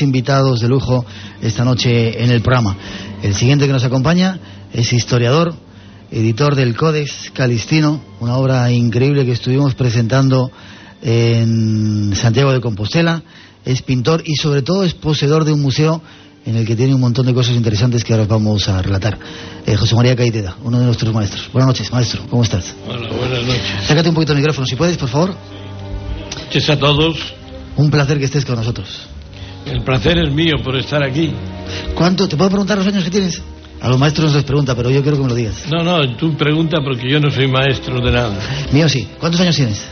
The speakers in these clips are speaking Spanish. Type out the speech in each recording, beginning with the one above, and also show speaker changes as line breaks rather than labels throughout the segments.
invitados de lujo esta noche en el programa. El siguiente que nos acompaña es historiador, editor del Codex Calistino, una obra increíble que estuvimos presentando en Santiago de Compostela. Es pintor y sobre todo es poseedor de un museo en el que tiene un montón de cosas interesantes que ahora vamos a relatar. Eh, José María Caiteda, uno de nuestros maestros. Buenas noches, maestro. ¿Cómo estás?
Hola, buenas noches.
Sácate un poquito el micrófono, si puedes, por favor.
Noches a todos.
Un placer que estés con nosotros.
El placer es mío por estar aquí.
¿Cuánto? ¿Te puedo preguntar los años que tienes? A los maestros no les pregunta, pero yo quiero que me lo digas.
No, no, tú pregunta porque yo no soy maestro de nada.
Mío sí. ¿Cuántos años tienes?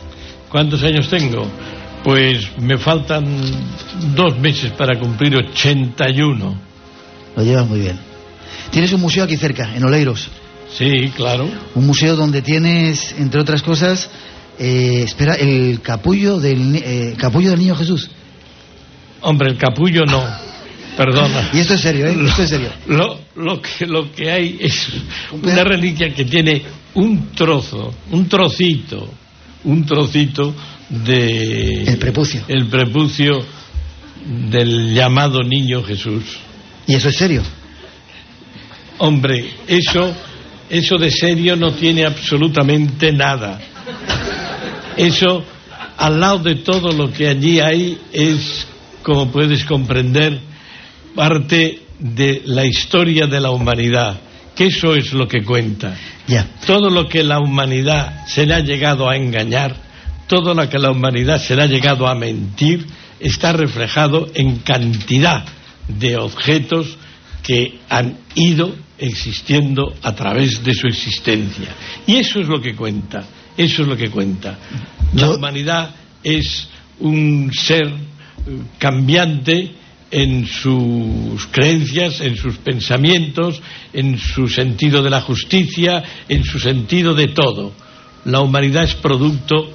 ¿Cuántos años tengo? Pues me faltan dos meses para cumplir 81.
Lo llevas muy bien. Tienes un museo aquí cerca, en Oleiros.
Sí, claro.
Un museo donde tienes, entre otras cosas, eh, espera, el capullo del, eh, capullo del Niño Jesús.
Hombre, el capullo no. Perdona.
Y esto es serio, ¿eh? Esto es serio.
Lo, lo, que, lo que hay es una reliquia que tiene un trozo, un trocito, un trocito de...
El prepucio.
El prepucio del llamado Niño Jesús.
¿Y eso es serio?
Hombre, eso, eso de serio no tiene absolutamente nada. Eso, al lado de todo lo que allí hay, es, como puedes comprender, parte de la historia de la humanidad, que eso es lo que cuenta.
Ya.
Todo lo que la humanidad se le ha llegado a engañar, todo lo que la humanidad se le ha llegado a mentir, está reflejado en cantidad de objetos que han ido existiendo a través de su existencia. Y eso es lo que cuenta, eso es lo que cuenta. La humanidad es un ser cambiante en sus creencias, en sus pensamientos, en su sentido de la justicia, en su sentido de todo. La humanidad es producto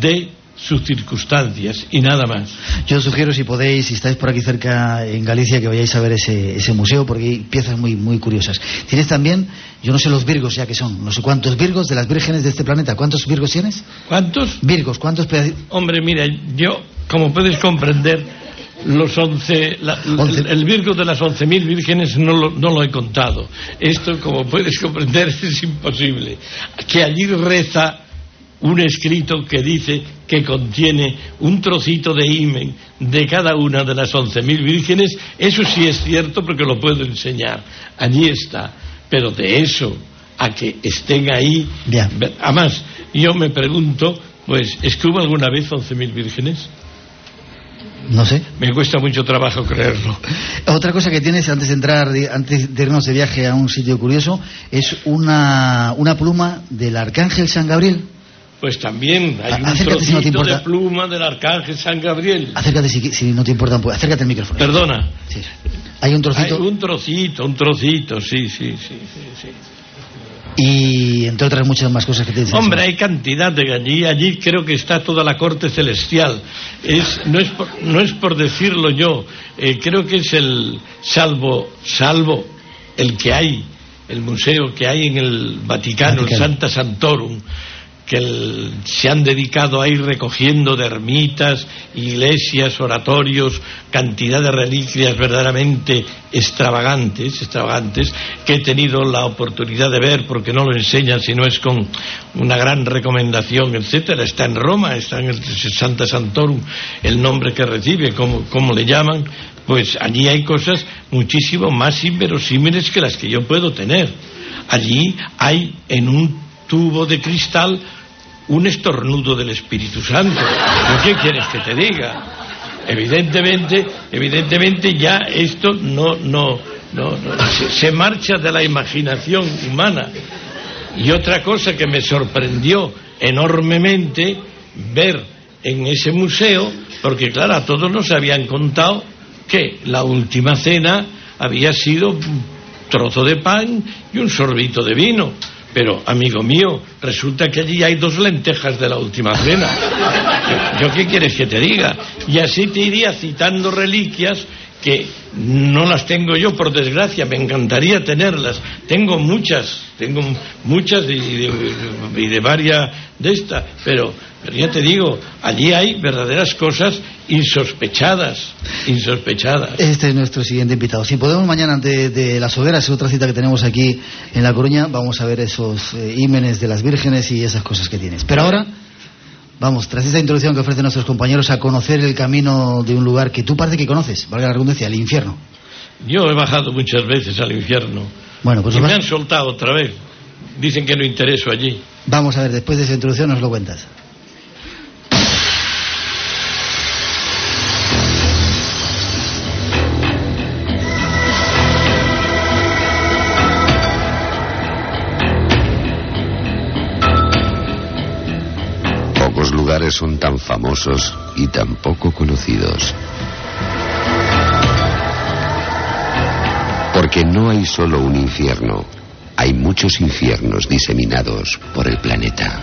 de sus circunstancias y nada más.
Yo os sugiero, si podéis, si estáis por aquí cerca en Galicia, que vayáis a ver ese, ese museo, porque hay piezas muy, muy curiosas. Tienes también, yo no sé los virgos ya que son, no sé cuántos virgos de las vírgenes de este planeta. ¿Cuántos virgos tienes?
¿Cuántos?
Virgos, ¿cuántos
Hombre, mira, yo, como puedes comprender, los once, la-
Once.
el, Virgo de las once mil vírgenes no lo, no lo he contado. Esto, como puedes comprender, es imposible. Que allí reza un escrito que dice que contiene un trocito de himen de cada una de las once mil vírgenes, eso sí es cierto porque lo puedo enseñar. Allí está. Pero de eso a que estén ahí.
Ya.
Además, yo me pregunto, pues, ¿es que hubo alguna vez once mil vírgenes?
No sé.
Me cuesta mucho trabajo creerlo.
Otra cosa que tienes antes de entrar, antes de irnos de viaje a un sitio curioso, es una, una pluma del Arcángel San Gabriel.
Pues también hay un
si no
trocito de pluma del arcángel San Gabriel.
Acércate si, si no te importa poco. Acércate al micrófono.
Perdona.
Sí. Hay un
Hay
trocito.
un trocito, un trocito, sí, sí, sí, sí, sí.
Y entre otras muchas más cosas que tienes.
Hombre, hay cantidad de allí. Allí creo que está toda la corte celestial. Es, no, es por, no es por decirlo yo. eh, creo que es el salvo, salvo el que hay, el museo que hay en el Vaticano, el
Vaticano.
Santa Santorum, que el- se han dedicado a ir recogiendo de ermitas, iglesias, oratorios, cantidad de reliquias verdaderamente extravagantes, extravagantes, que he tenido la oportunidad de ver porque no lo enseñan si no es con una gran recomendación, etcétera. Está en Roma, está en el Santa Santorum, el nombre que recibe, como, como le llaman, pues allí hay cosas muchísimo más inverosímiles que las que yo puedo tener. Allí hay en un tubo de cristal un estornudo del Espíritu Santo. ¿Pero ¿Qué quieres que te diga? Evidentemente, evidentemente ya esto no, no, no, no, se, se marcha de la imaginación humana. Y otra cosa que me sorprendió enormemente ver en ese museo, porque claro, a todos nos habían contado que la última cena había sido un trozo de pan y un sorbito de vino. Pero, amigo mío, resulta que allí hay dos lentejas de la última cena. ¿Yo, qué quieres que te diga? Y así te iría citando reliquias que no las tengo yo, por desgracia, me encantaría tenerlas. Tengo muchas, tengo muchas y de, y de varias de estas, pero Pero ya te digo, allí hay verdaderas cosas insospechadas, insospechadas.
Este es nuestro siguiente invitado. Si podemos mañana ante de las hogueras, es otra cita que tenemos aquí en La Coruña, vamos a ver esos eh, ímenes de las vírgenes y esas cosas que tienes. Pero ahora, vamos, tras esta introducción que ofrecen nuestros compañeros a conocer el camino de un lugar que tú parece que conoces, valga la redundancia, el infierno.
Yo he bajado muchas veces al infierno.
Bueno, pues
y me han soltado otra vez. Dicen que no intereso allí.
Vamos a ver, después de esa introducción nos lo cuentas.
Son tan famosos y tan poco conocidos. Porque no hay solo un infierno, hay muchos infiernos diseminados por el planeta.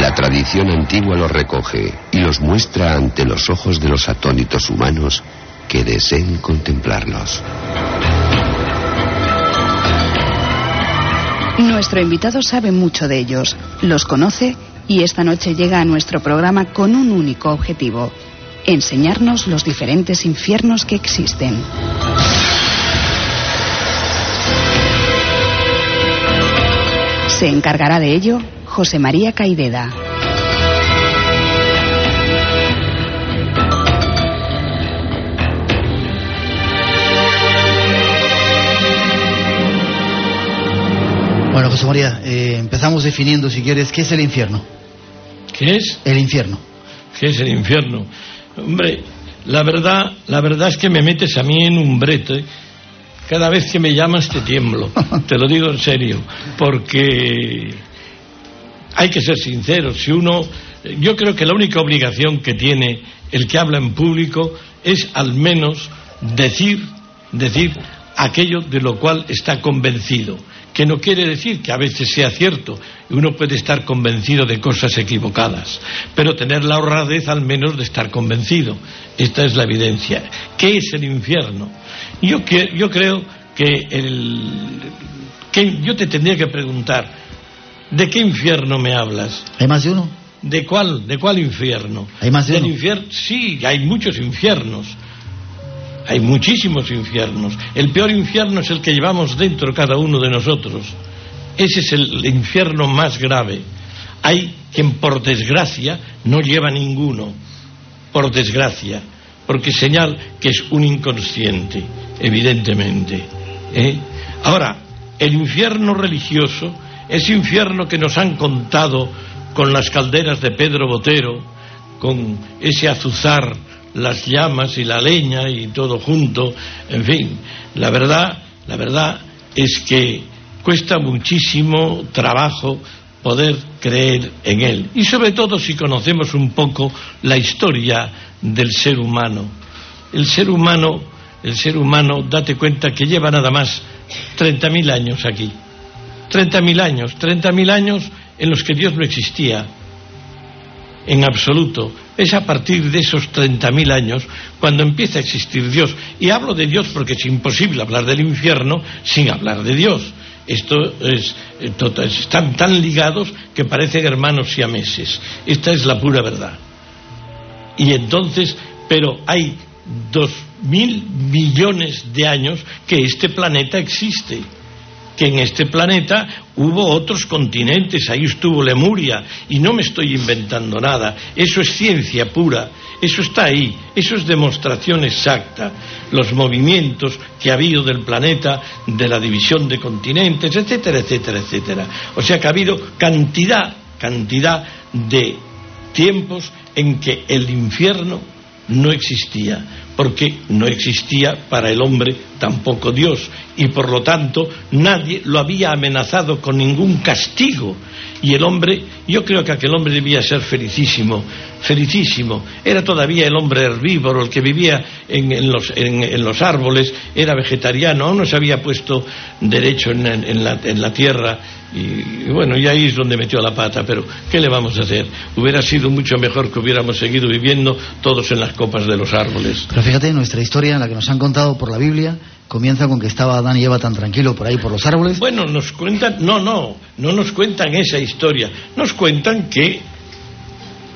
La tradición antigua los recoge y los muestra ante los ojos de los atónitos humanos que deseen contemplarlos.
Nuestro invitado sabe mucho de ellos, los conoce y esta noche llega a nuestro programa con un único objetivo, enseñarnos los diferentes infiernos que existen. Se encargará de ello José María Caideda.
Bueno, José María, eh, empezamos definiendo, si quieres, ¿qué es el infierno?
¿Qué es?
El infierno.
¿Qué es el infierno? Hombre, la verdad, la verdad es que me metes a mí en un brete. Cada vez que me llamas te tiemblo. Te lo digo en serio. Porque hay que ser sinceros. Si uno, yo creo que la única obligación que tiene el que habla en público es al menos decir, decir aquello de lo cual está convencido. Que no quiere decir que a veces sea cierto. Uno puede estar convencido de cosas equivocadas, pero tener la honradez al menos de estar convencido. Esta es la evidencia. ¿Qué es el infierno? Yo, que- yo creo que el que yo te tendría que preguntar, ¿de qué infierno me hablas?
¿Hay más de uno?
¿De cuál, de cuál infierno?
¿Hay más de
Del
uno?
infierno, sí, hay muchos infiernos. Hay muchísimos infiernos. El peor infierno es el que llevamos dentro cada uno de nosotros. Ese es el infierno más grave. Hay quien por desgracia no lleva ninguno. Por desgracia. Porque señal que es un inconsciente, evidentemente. ¿eh? Ahora, el infierno religioso, ese infierno que nos han contado con las calderas de Pedro Botero, con ese azuzar, las llamas y la leña y todo junto, en fin, la verdad, la verdad es que cuesta muchísimo trabajo poder creer en él. Y sobre todo si conocemos un poco la historia del ser humano. El ser humano, el ser humano, date cuenta que lleva nada más 30.000 años aquí. 30.000 años, 30.000 años en los que Dios no existía en absoluto. Es a partir de esos 30.000 años cuando empieza a existir Dios. Y hablo de Dios porque es imposible hablar del infierno sin hablar de Dios. Esto es, eh, tota- están tan ligados que parecen hermanos siameses. Esta es la pura verdad. Y entonces, pero hay dos mil millones de años que este planeta existe que en este planeta hubo otros continentes, ahí estuvo Lemuria, y no me estoy inventando nada, eso es ciencia pura, eso está ahí, eso es demostración exacta, los movimientos que ha habido del planeta, de la división de continentes, etcétera, etcétera, etcétera. O sea que ha habido cantidad, cantidad de tiempos en que el infierno no existía, porque no existía para el hombre tampoco Dios, y por lo tanto nadie lo había amenazado con ningún castigo. Y el hombre, yo creo que aquel hombre debía ser felicísimo, felicísimo. Era todavía el hombre herbívoro, el que vivía en, los, en- los árboles, era vegetariano, aún no se había puesto derecho en, la, tierra. Y, bueno, y ahí es donde metió la pata, pero ¿qué le vamos a hacer? Hubiera sido mucho mejor que hubiéramos seguido viviendo todos en las copas de los árboles.
Fíjate, nuestra historia, la que nos han contado por la Biblia, comienza con que estaba Adán y Eva tan tranquilo por ahí por los árboles.
Bueno, nos cuentan, no, no, no nos cuentan esa historia, nos cuentan que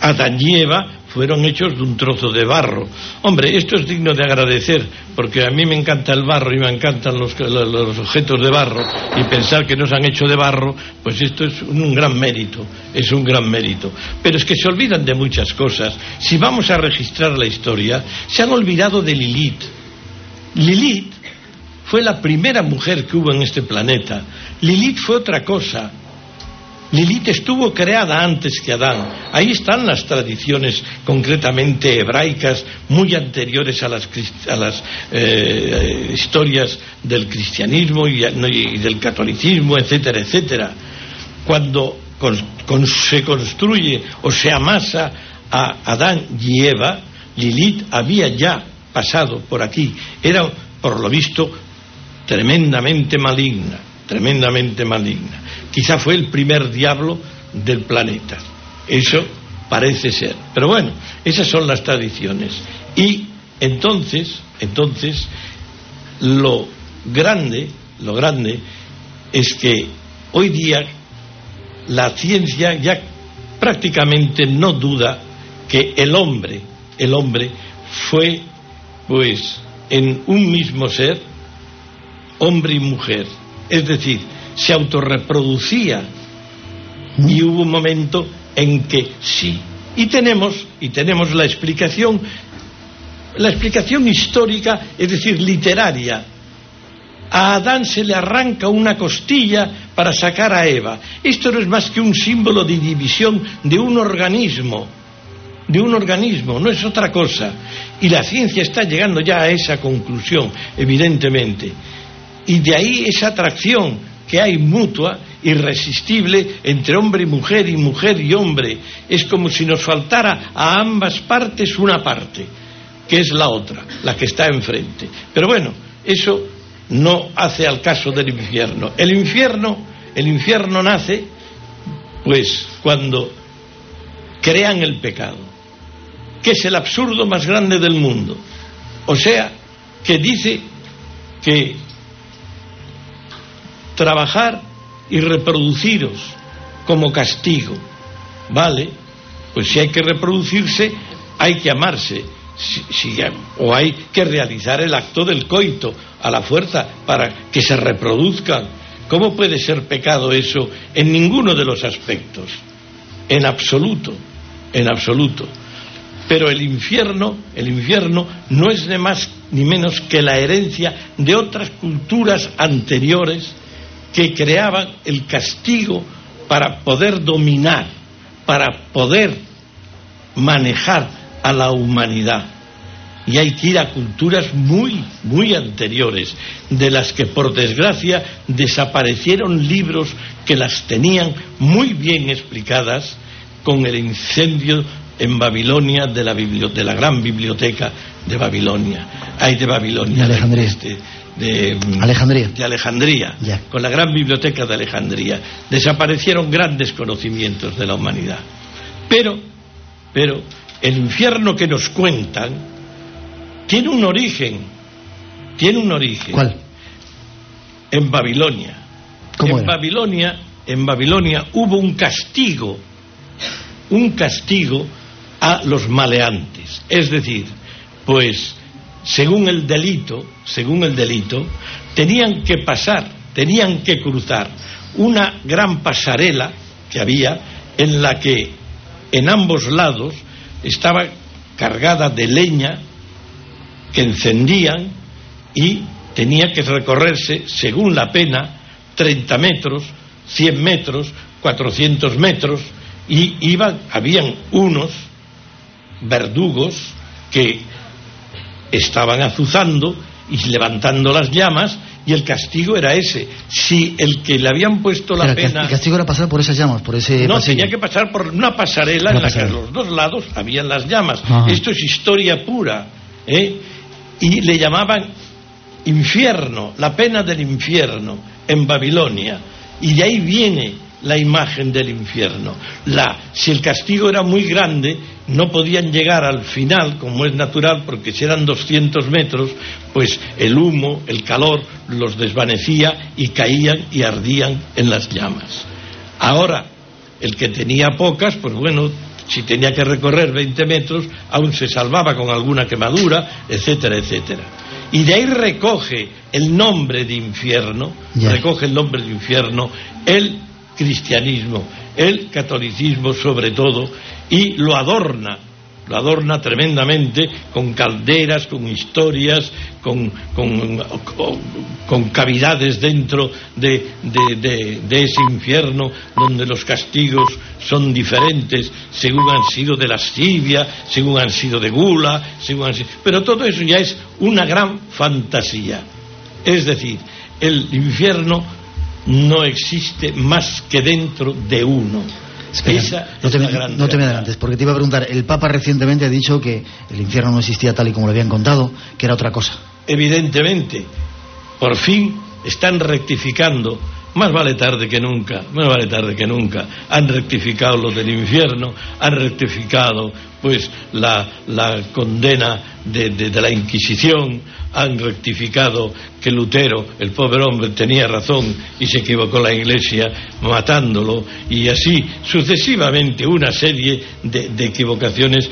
Adán y Eva fueron hechos de un trozo de barro. Hombre, esto es digno de agradecer, porque a mí me encanta el barro y me encantan los, los, objetos de barro, y pensar que nos han hecho de barro, pues esto es un gran mérito, es un gran mérito. Pero es que se olvidan de muchas cosas. Si vamos a registrar la historia, se han olvidado de Lilith. Lilith fue la primera mujer que hubo en este planeta. Lilith fue otra cosa. Lilith estuvo creada antes que Adán. Ahí están las tradiciones concretamente hebraicas muy anteriores a las, eh, historias del cristianismo y, del catolicismo, etcétera, etcétera. Cuando se construye o se amasa a Adán y Eva, Lilith había ya pasado por aquí. Era, por lo visto, tremendamente maligna, tremendamente maligna. Quizá fue el primer diablo del planeta. Eso parece ser. Pero bueno, esas son las tradiciones. Y entonces, entonces, lo grande, lo grande es que hoy día la ciencia ya prácticamente no duda que el hombre, el hombre fue pues en un mismo ser hombre y mujer. Es decir, se autorreproducía y hubo un momento en que sí. Y tenemos, y tenemos la explicación, la explicación histórica, es decir, literaria. A Adán se le arranca una costilla para sacar a Eva. Esto no es más que un símbolo de división de un organismo, de un organismo, no es otra cosa. Y la ciencia está llegando ya a esa conclusión, evidentemente. Y de ahí esa atracción que hay mutua, irresistible, entre hombre y mujer y mujer y hombre. Es como si nos faltara a ambas partes una parte, que es la otra, la que está enfrente. Pero bueno, eso no hace al caso del infierno. El infierno, el infierno nace, pues, cuando crean el pecado, que es el absurdo más grande del mundo. O sea, que dice que trabajar y reproduciros como castigo. ¿Vale? Pues si hay que reproducirse, hay que amarse. o hay que realizar el acto del coito a la fuerza para que se reproduzcan. ¿Cómo puede ser pecado eso en ninguno de los aspectos? En absoluto, en absoluto. Pero el infierno, el infierno no es de más ni menos que la herencia de otras culturas anteriores que creaban el castigo para poder dominar, para poder manejar a la humanidad. Y hay que ir a culturas muy, muy anteriores, de las que por desgracia desaparecieron libros que las tenían muy bien explicadas con el incendio en Babilonia de la, de la gran biblioteca de Babilonia. Hay de Babilonia.
De Alejandría.
Este, de
Alejandría,
de Alejandría con la gran biblioteca de Alejandría. Desaparecieron grandes conocimientos de la humanidad. Pero, pero, el infierno que nos cuentan tiene un origen. Tiene un origen.
¿Cuál?
En Babilonia. en Babilonia, en Babilonia hubo un castigo, un castigo a los maleantes. Es decir, pues según el delito, según el delito, tenían que pasar, tenían que cruzar una gran pasarela que había en la que en ambos lados estaba cargada de leña que encendían y tenía que recorrerse, según la pena, 30 metros, 100 metros, 400 metros, y iban, habían unos verdugos que estaban azuzando y levantando las llamas y el castigo era ese. Si el que le habían puesto la pena...
El castigo era pasar por esas llamas, por ese
No, tenía que pasar por una pasarela en la que a los dos lados habían las llamas. Esto es historia pura. ¿eh? Y le llamaban infierno, la pena del infierno en Babilonia. Y de ahí viene la imagen del infierno. La, si el castigo era muy grande, no podían llegar al final, como es natural, porque si eran 200 metros, pues el humo, el calor, los desvanecía y caían y ardían en las llamas. Ahora, el que tenía pocas, pues bueno, si tenía que recorrer 20 metros, aún se salvaba con alguna quemadura, etcétera, etcétera. Y de ahí recoge el nombre de infierno, recoge el nombre de infierno el cristianismo, el catolicismo sobre todo, y lo adorna lo adorna tremendamente con calderas, con historias, con, con, cavidades dentro de, ese infierno donde los castigos son diferentes según han sido de lascivia, según han sido de gula, según han sido... pero todo eso ya es una gran fantasía. Es decir, el infierno no existe más que dentro de uno
no, te, no te me adelantes, porque te iba a preguntar, el Papa recientemente ha dicho que el infierno no existía tal y como le habían contado, que era otra cosa.
Evidentemente, por fin están rectificando más vale tarde que nunca, más vale tarde que nunca. Han rectificado lo del infierno, han rectificado pues la, condena de, de, la Inquisición, han rectificado que Lutero, el pobre hombre, tenía razón y se equivocó la Iglesia matándolo, y así sucesivamente una serie de, de equivocaciones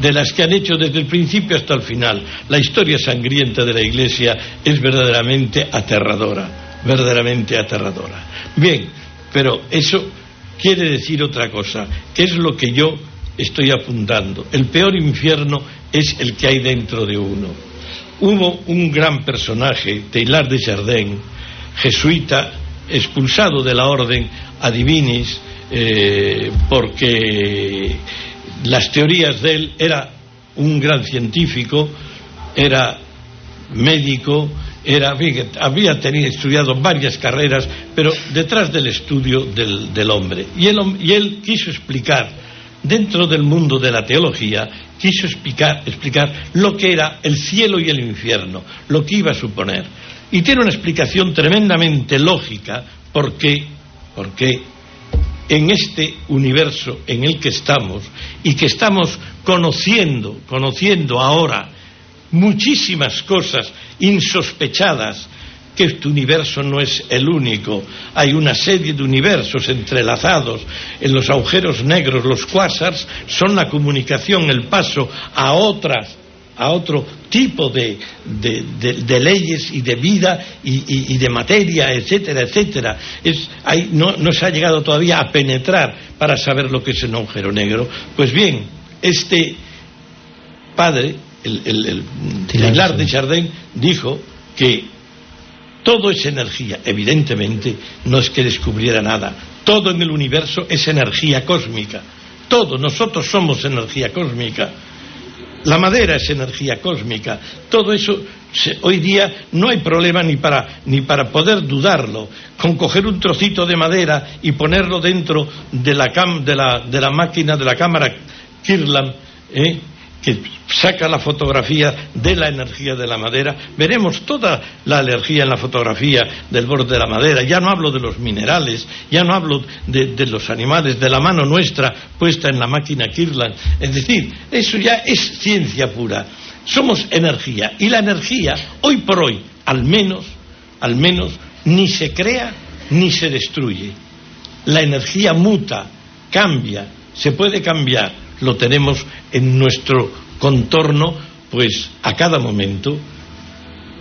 de las que han hecho desde el principio hasta el final. La historia sangrienta de la Iglesia es verdaderamente aterradora verdaderamente aterradora. Bien, pero eso quiere decir otra cosa, es lo que yo estoy apuntando. El peor infierno es el que hay dentro de uno. Hubo un gran personaje, Taylor de Chardin, jesuita, expulsado de la orden Adivinis, eh, porque las teorías de él era un gran científico, era médico, era, había tenido, estudiado varias carreras, pero detrás del estudio del, hombre. Y él, y él, quiso explicar, dentro del mundo de la teología, quiso explicar, explicar lo que era el cielo y el infierno, lo que iba a suponer. Y tiene una explicación tremendamente lógica porque, porque en este universo en el que estamos y que estamos conociendo, conociendo ahora, muchísimas cosas insospechadas, que este universo no es el único. Hay una serie de universos entrelazados. En los agujeros negros, los quasars, son la comunicación, el paso a otras a otro tipo de, de, leyes y de vida y, de materia, etcétera, etcétera. Es, no, no, se ha llegado todavía a penetrar para saber lo que es un agujero negro. Pues bien, este padre el, el, de Chardin dijo que todo es energía. Evidentemente, no es que descubriera nada. Todo en el universo es energía cósmica. Todo, nosotros somos energía cósmica. La madera es energía cósmica. Todo eso, hoy día no hay problema ni para, ni para poder dudarlo. Con coger un trocito de madera y ponerlo dentro de la, de la, de la máquina, de la cámara Kirlan, ¿eh? Que saca la fotografía de la energía de la madera, veremos toda la energía en la fotografía del borde de la madera. Ya no hablo de los minerales, ya no hablo de, los animales, de la mano nuestra puesta en la máquina Kirlan. Es decir, eso ya es ciencia pura. Somos energía y la energía, hoy por hoy, al menos, al menos, ni se crea ni se destruye. La energía muta, cambia, se puede cambiar lo tenemos en nuestro contorno, pues a cada momento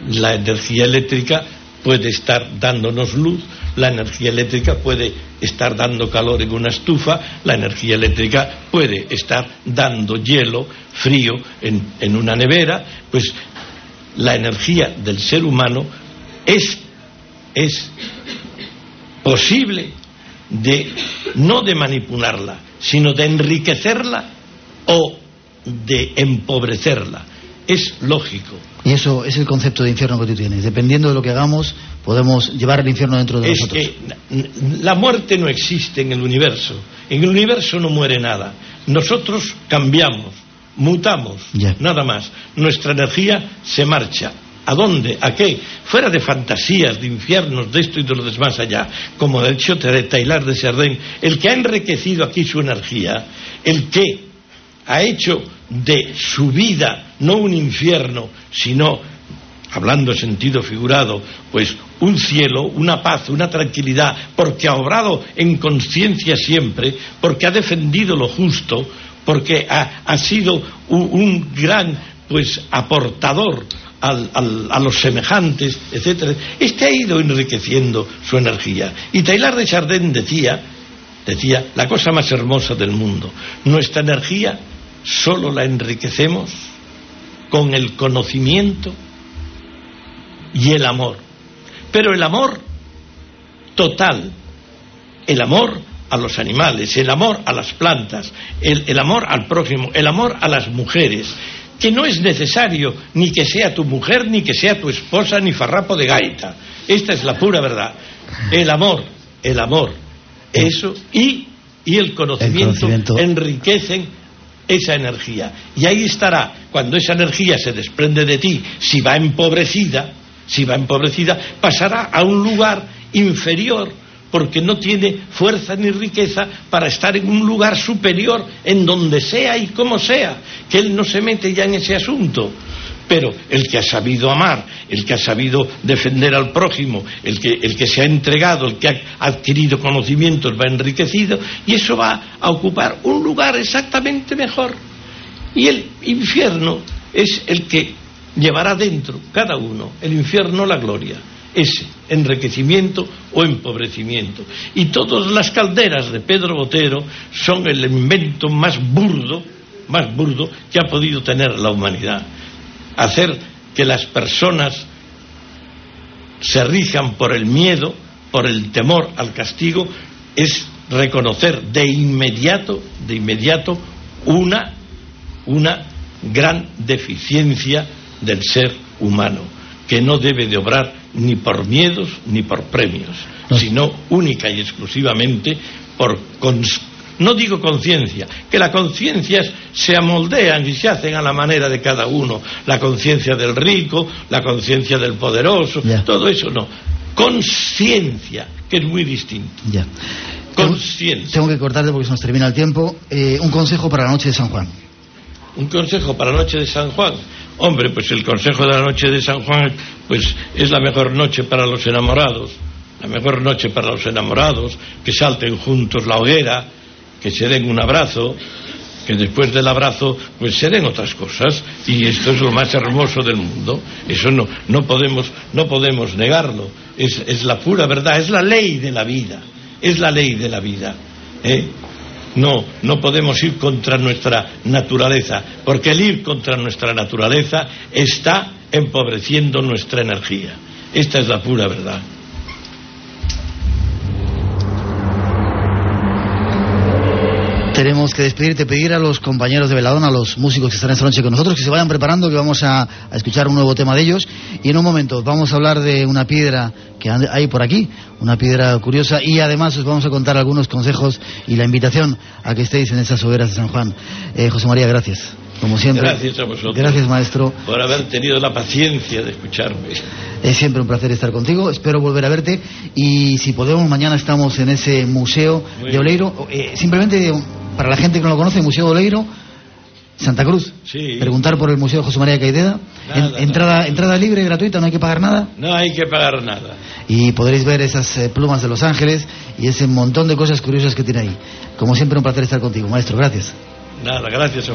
la energía eléctrica puede estar dándonos luz, la energía eléctrica puede estar dando calor en una estufa, la energía eléctrica puede estar dando hielo, frío en, en una nevera, pues la energía del ser humano es, es posible de no de manipularla, sino de enriquecerla o de empobrecerla. Es lógico.
Y eso es el concepto de infierno que tú tienes. Dependiendo de lo que hagamos, podemos llevar el infierno dentro de nosotros.
Es que la muerte no existe en el universo. En el universo no muere nada. Nosotros cambiamos, mutamos, nada más. Nuestra energía se marcha ¿A dónde? ¿A qué? Fuera de fantasías, de infiernos, de esto y de lo demás allá, como ha dicho de Taylor de Sardén, el que ha enriquecido aquí su energía, el que ha hecho de su vida no un infierno, sino, hablando en sentido figurado, pues un cielo, una paz, una tranquilidad, porque ha obrado en conciencia siempre, porque ha defendido lo justo, porque ha, sido un, gran pues aportador a los semejantes, etcétera. Este ha ido enriqueciendo su energía. Y Taylor de Chardin decía, decía, la cosa más hermosa del mundo, nuestra energía solo la enriquecemos con el conocimiento y el amor. Pero el amor total, el amor a los animales, el amor a las plantas, el, amor al próximo, el amor a las mujeres, que no es necesario ni que sea tu mujer, ni que sea tu esposa, ni farrapo de gaita. Esta es la pura verdad. El amor, el amor, eso y, el, conocimiento el conocimiento enriquecen esa energía. Y ahí estará, cuando esa energía se desprende de ti, si va empobrecida, si va empobrecida, pasará a un lugar inferior porque no tiene fuerza ni riqueza para estar en un lugar superior en donde sea y como sea, que él no se mete ya en ese asunto. Pero el que ha sabido amar, el que ha sabido defender al prójimo, el que, el que se ha entregado, el que ha adquirido conocimientos, va enriquecido y eso va a ocupar un lugar exactamente mejor. Y el infierno es el que llevará dentro cada uno, el infierno la gloria, ese enriquecimiento o empobrecimiento. Y todas las calderas de Pedro Botero son el invento más burdo, más burdo que ha podido tener la humanidad hacer que las personas se rijan por el miedo, por el temor al castigo, es reconocer de inmediato, de inmediato, una, una gran deficiencia del ser humano, que no debe de obrar ni por miedos ni por premios, sino única y exclusivamente por no digo conciencia, que las conciencias se amoldean y se hacen a la manera de cada uno. La conciencia del rico, la conciencia del poderoso, todo eso no. Conciencia, que es muy distinto.
Ya. Conciencia. Tengo que cortarte porque se nos termina el tiempo. Eh, un consejo para la noche de San Juan.
Un consejo para la noche de San Juan. Hombre, pues el consejo de la noche de San Juan, pues es la mejor noche para los enamorados. La mejor noche para los enamorados, que salten juntos la hoguera, que se den un abrazo, que después del abrazo pues se den otras cosas y esto es lo más hermoso del mundo eso no no podemos no podemos negarlo es, es la pura verdad es la ley de la vida es la ley de la vida ¿eh? No no podemos ir contra nuestra naturaleza porque el ir contra nuestra naturaleza está empobreciendo nuestra energía. Esta es la pura verdad
tenemos que despedirte, pedir a los compañeros de Veladón, a los músicos que están esta noche con nosotros, que se vayan preparando, que vamos a, escuchar un nuevo tema de ellos. Y en un momento vamos a hablar de una piedra que hay por aquí, una piedra curiosa, y además os vamos a contar algunos consejos y la invitación a que estéis en esas hogueras de San Juan. Eh, José María, gracias. Como siempre.
Gracias a vosotros.
Gracias, maestro.
Por haber tenido la paciencia de escucharme.
Es siempre un placer estar contigo. Espero volver a verte. Y si podemos, mañana estamos en ese museo de Oleiro. Eh, simplemente para la gente que no lo conoce, Museo Oleiro, Santa Cruz. Preguntar por el Museo José María Caideda. entrada, entrada libre, gratuita, no hay que pagar nada.
No hay que pagar nada.
Y podréis ver esas eh, plumas de Los Ángeles y ese montón de cosas curiosas que tiene ahí. Como siempre, un placer estar contigo, maestro. Gracias.
Nada, gracias a